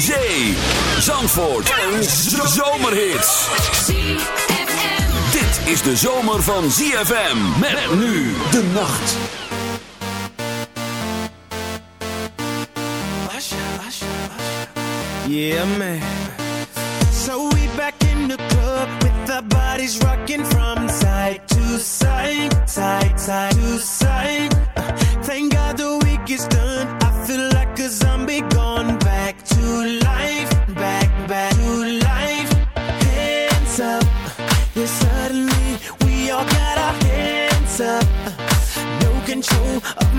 Zee, Zandvoort en Zomerhits. Dit is de zomer van ZFM. Met, nu de nacht. Yeah, man. So we back in the club with the bodies rocking from side to side, side, to side. Uh, thank God the week is done. I feel like a zombie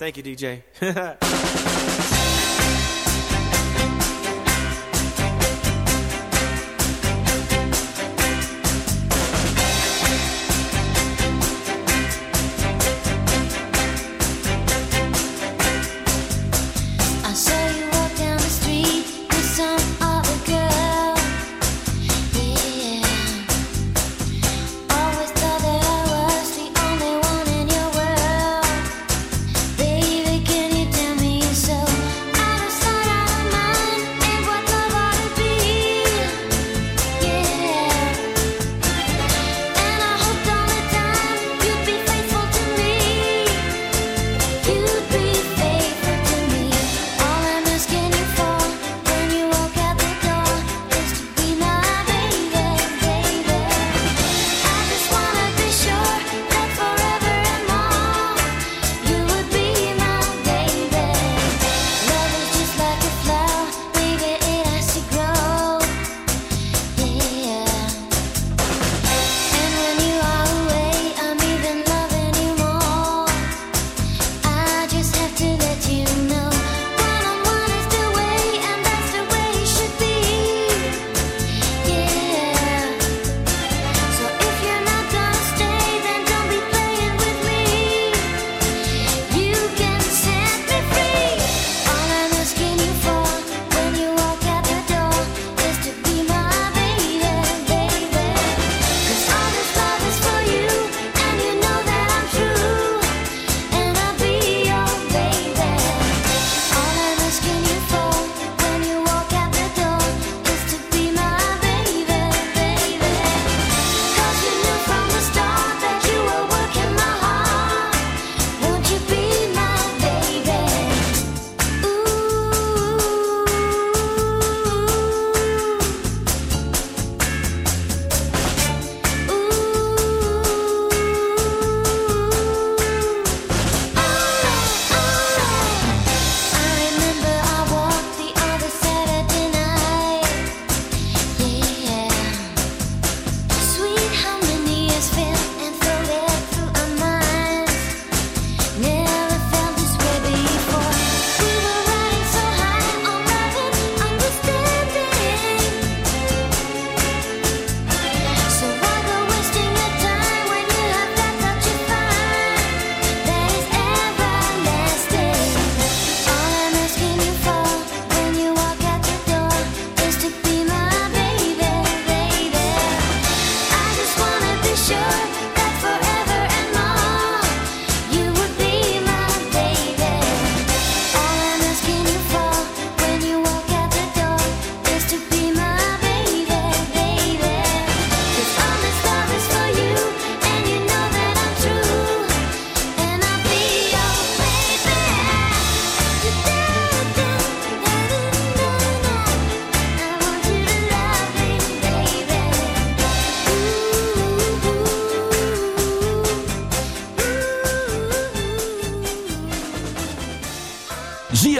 Thank you, DJ.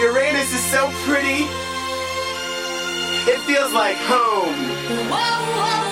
Uranus is so pretty. It feels like home. Whoa, whoa.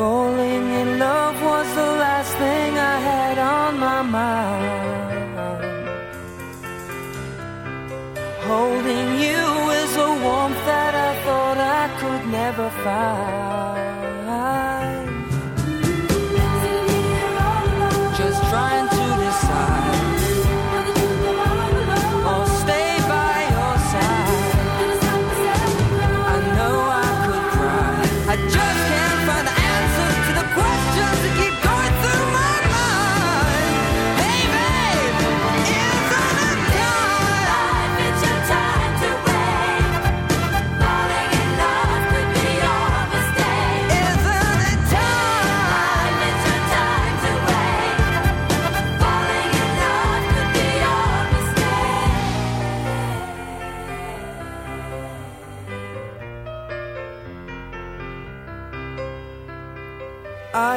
Falling in love was the last thing I had on my mind. Holding you is a warmth that I thought I could never find.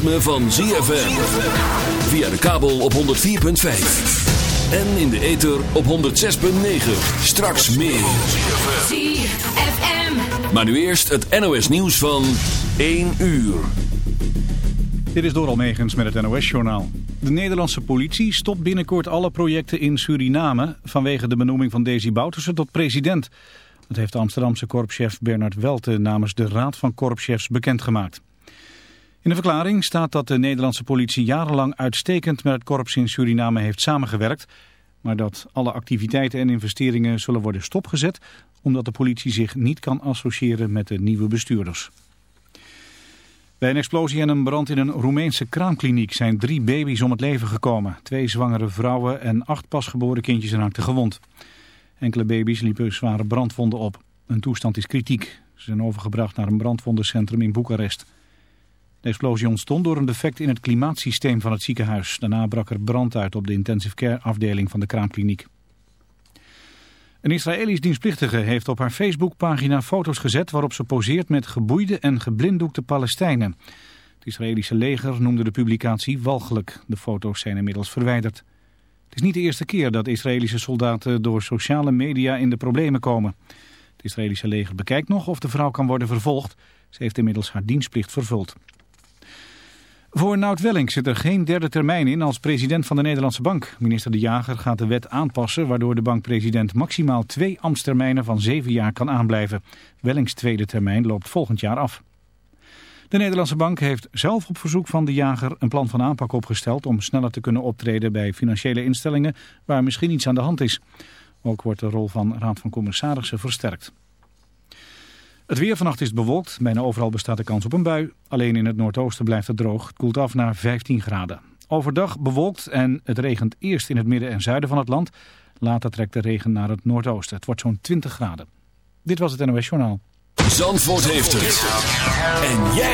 Ritme van ZFM. Via de kabel op 104.5. En in de ether op 106.9. Straks meer. ZFM. Maar nu eerst het NOS nieuws van 1 uur. Dit is Doral Megens met het NOS-journaal. De Nederlandse politie stopt binnenkort alle projecten in Suriname... vanwege de benoeming van Desi Bouterse tot president. Dat heeft de Amsterdamse korpschef Bernard Welte... namens de Raad van Korpschefs bekendgemaakt. In de verklaring staat dat de Nederlandse politie jarenlang uitstekend... met het korps in Suriname heeft samengewerkt... maar dat alle activiteiten en investeringen zullen worden stopgezet... omdat de politie zich niet kan associëren met de nieuwe bestuurders. Bij een explosie en een brand in een Roemeense kraamkliniek zijn drie baby's om het leven gekomen. Twee zwangere vrouwen en acht pasgeboren kindjes raakten gewond. Enkele baby's liepen zware brandwonden op. Hun toestand is kritiek. Ze zijn overgebracht naar een brandwondencentrum in Boekarest. De explosie ontstond door een defect in het klimaatsysteem van het ziekenhuis. Daarna brak er brand uit op de intensive care afdeling van de kraamkliniek. Een Israëlisch dienstplichtige heeft op haar Facebookpagina foto's gezet waarop ze poseert met geboeide en geblinddoekte Palestijnen. Het Israëlische leger noemde de publicatie walgelijk. De foto's zijn inmiddels verwijderd. Het is niet de eerste keer dat Israëlische soldaten door sociale media in de problemen komen. Het Israëlische leger bekijkt nog of de vrouw kan worden vervolgd. Ze heeft inmiddels haar dienstplicht vervuld. Voor Nout Welling zit er geen derde termijn in als president van de Nederlandse Bank. Minister De Jager gaat de wet aanpassen waardoor de bankpresident maximaal twee ambtstermijnen van zeven jaar kan aanblijven. Wellings tweede termijn loopt volgend jaar af. De Nederlandse Bank heeft zelf op verzoek van De Jager een plan van aanpak opgesteld om sneller te kunnen optreden bij financiële instellingen waar misschien iets aan de hand is. Ook wordt de rol van Raad van Commissarissen versterkt. Het weer vannacht is bewolkt. Bijna overal bestaat de kans op een bui. Alleen in het noordoosten blijft het droog. Het koelt af naar 15 graden. Overdag bewolkt en het regent eerst in het midden en zuiden van het land. Later trekt de regen naar het noordoosten. Het wordt zo'n 20 graden. Dit was het NOS Journaal. Zandvoort heeft het. En jij...